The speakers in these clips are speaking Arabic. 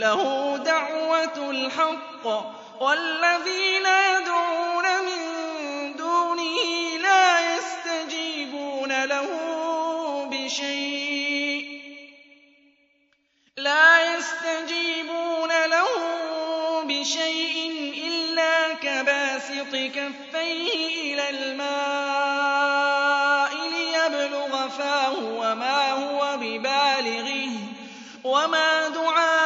له دعوة الحق والذين يدعون من دونه لا يستجيبون له بشيء لا يستجيبون له بشيء إلا كباسط كفيه إلى الماء ليبلغ فاه وما هو ببالغه وما دعاه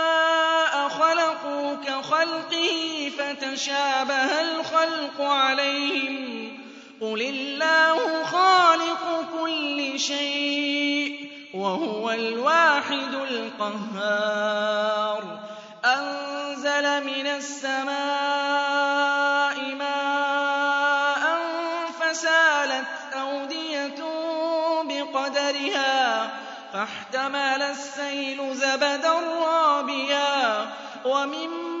خلقه فتشابه الخلق عليهم. قل الله خالق كل شيء وهو الواحد القهار. أنزل من السماء ماء فسالت أودية بقدرها. فاحتمل السيل زبدا رابيا. ومما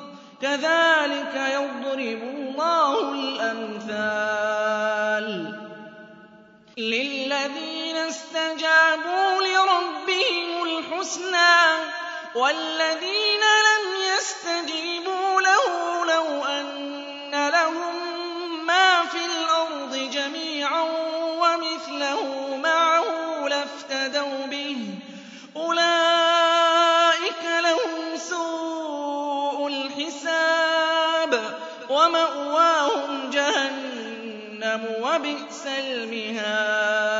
كذلك يضرب الله الأمثال للذين استجابوا لربهم الحسنى والذين لم يستجيبوا وَمَأْوَاهُمْ جَهَنَّمُ وَبِئْسَ الْمِهَادُ